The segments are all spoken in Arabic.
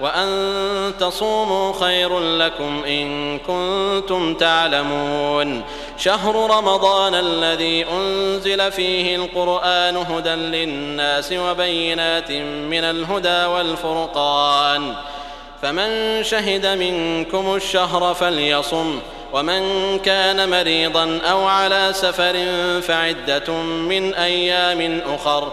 وأن تصوموا خير لكم إن كنتم تعلمون. شهر رمضان الذي أنزل فيه القرآن هدى للناس وبينات من الهدى والفرقان. فمن شهد منكم الشهر فليصم ومن كان مريضا أو على سفر فعدة من أيام أخر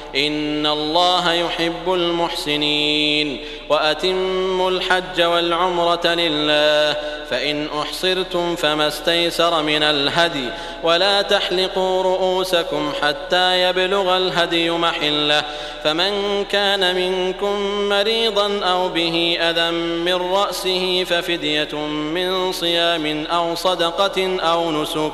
إن الله يحب المحسنين وأتم الحج والعمرة لله فإن أحصرتم فما استيسر من الهدي ولا تحلقوا رؤوسكم حتى يبلغ الهدي محلة فمن كان منكم مريضا أو به أذى من رأسه ففدية من صيام أو صدقة أو نسك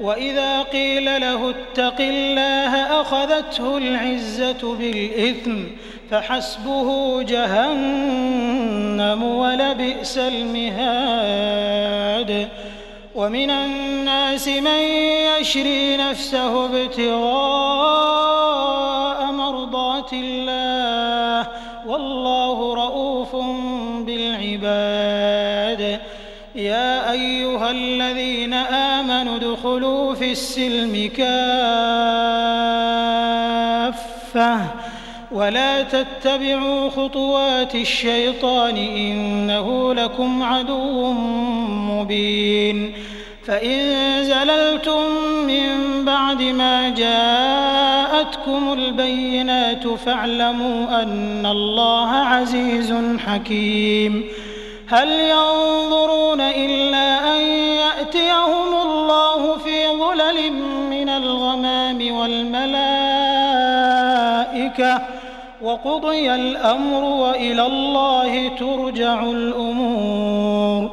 وَإِذَا قِيلَ لَهُ اتَّقِ اللَّهَ أَخَذَتْهُ الْعِزَّةُ بِالْإِثْمِ فَحَسْبُهُ جَهَنَّمُ وَلَبِئْسَ الْمِهَادُ وَمِنَ النَّاسِ مَن يَشْرِي نَفْسَهُ ابْتِغَاءَ مَرْضَاتِ اللَّهِ وَاللَّهُ رَؤُوفٌ بِالْعِبَادِ يَا أَيُّهَا ادخلوا في السلم كافة. ولا تتبعوا خطوات الشيطان إنه لكم عدو مبين. فإن زللتم من بعد ما جاءتكم البينات فاعلموا أن الله عزيز حكيم. هل ينظرون إلا أن يأتيهم الله ظلل من الغمام والملائكة وقضي الأمر وإلى الله ترجع الأمور.